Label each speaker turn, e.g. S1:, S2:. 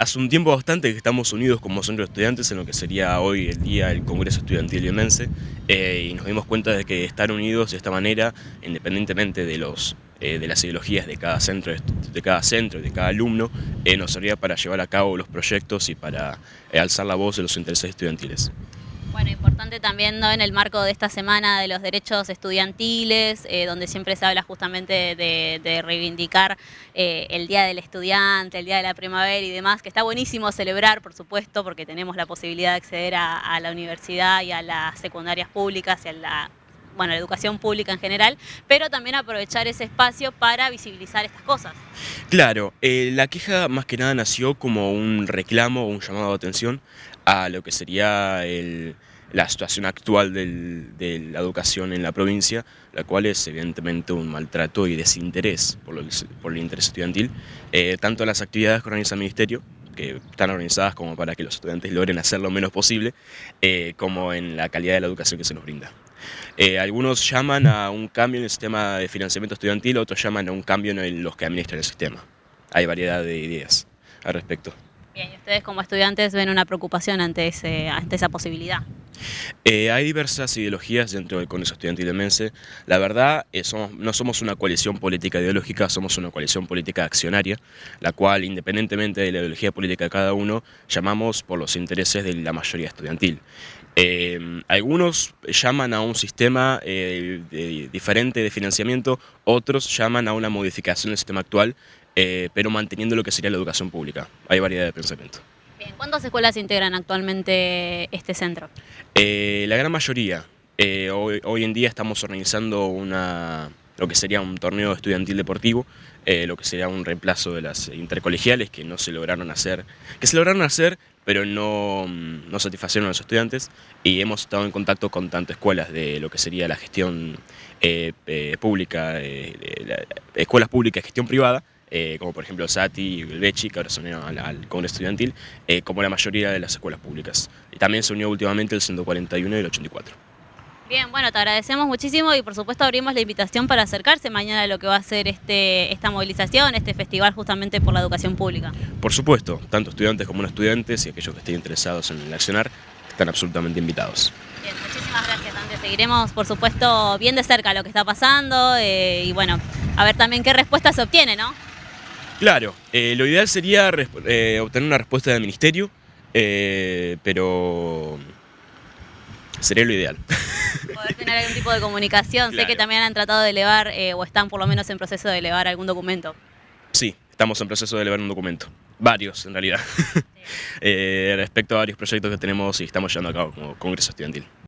S1: Hace un tiempo bastante que estamos unidos como centro de estudiantes en lo que sería hoy el día del Congreso Estudiantil Yemense eh, y nos dimos cuenta de que estar unidos de esta manera, independientemente de, los, eh, de las ideologías de cada centro, de cada centro y de cada alumno, eh, nos servía para llevar a cabo los proyectos y para alzar la voz de los intereses estudiantiles.
S2: Bueno, importante también en el marco de esta semana de los derechos estudiantiles, eh, donde siempre se habla justamente de, reivindicar eh, el Día del Estudiante, el Día de la Primavera y demás, que está buenísimo celebrar, por supuesto, porque tenemos la posibilidad de acceder a, la universidad y a las secundarias públicas y a la bueno, la educación pública en general, pero también aprovechar ese espacio para visibilizar estas cosas.
S1: Claro, eh, la queja más que nada nació como un reclamo un llamado de atención a lo que sería la situación actual de la educación en la provincia, la cual es evidentemente un maltrato y desinterés por, por el interés estudiantil, eh, tanto las actividades que organiza el Ministerio, que están organizadas como para que los estudiantes logren hacer lo menos posible, eh, como en la calidad de la educación que se nos brinda. Eh, algunos llaman a un cambio en el sistema de financiamiento estudiantil, otros llaman a un cambio en los que administran el sistema. Hay variedad de ideas al respecto.
S2: Bien, ¿y ustedes como estudiantes ven una preocupación ante, ese, ante esa posibilidad?
S1: Eh, hay diversas ideologías dentro del Congreso Estudiantil de Mense. La verdad, eh, no somos una coalición política ideológica, somos una coalición política accionaria, la cual, independientemente de la ideología política de cada uno, llamamos por los intereses de la mayoría estudiantil. Eh, algunos llaman a un sistema diferente de financiamiento, otros llaman a una modificación del sistema actual, pero manteniendo lo que sería la educación pública. Hay variedad de pensamiento.
S2: ¿Cuántas escuelas integran actualmente este centro?
S1: Eh, la gran mayoría. Eh, hoy, en día estamos organizando una, lo que sería un torneo estudiantil deportivo, eh, lo que sería un reemplazo de las intercolegiales que no se lograron hacer, que se lograron hacer pero no, no satisfacieron a los estudiantes y hemos estado en contacto con tanto escuelas de lo que sería la gestión pública, escuelas públicas, gestión privada, eh, como por ejemplo SATI y el BECHI, que ahora se unieron al, Congreso Estudiantil, eh, como la mayoría de las escuelas públicas. Y también se unió últimamente el 141 y el 84.
S2: Bien, bueno, te agradecemos muchísimo y por supuesto abrimos la invitación para acercarse mañana a lo que va a ser este, esta movilización, este festival justamente por la educación pública.
S1: Por supuesto, tanto estudiantes como no estudiantes y aquellos que estén interesados en el accionar están absolutamente invitados.
S2: Bien, muchísimas gracias, Andrés. Seguiremos, por supuesto, bien de cerca lo que está pasando eh, y bueno, a ver también qué respuesta se obtiene, ¿no?
S1: Claro, eh, lo ideal sería eh, obtener una respuesta del ministerio, eh, pero sería lo ideal.
S2: Poder tener algún tipo de comunicación. Sé que también han tratado de elevar, o están por lo menos en proceso de elevar algún documento.
S1: Sí, estamos en proceso de elevar un documento. Varios, en realidad. respecto a varios proyectos que tenemos y estamos llevando a cabo como Congreso Estudiantil.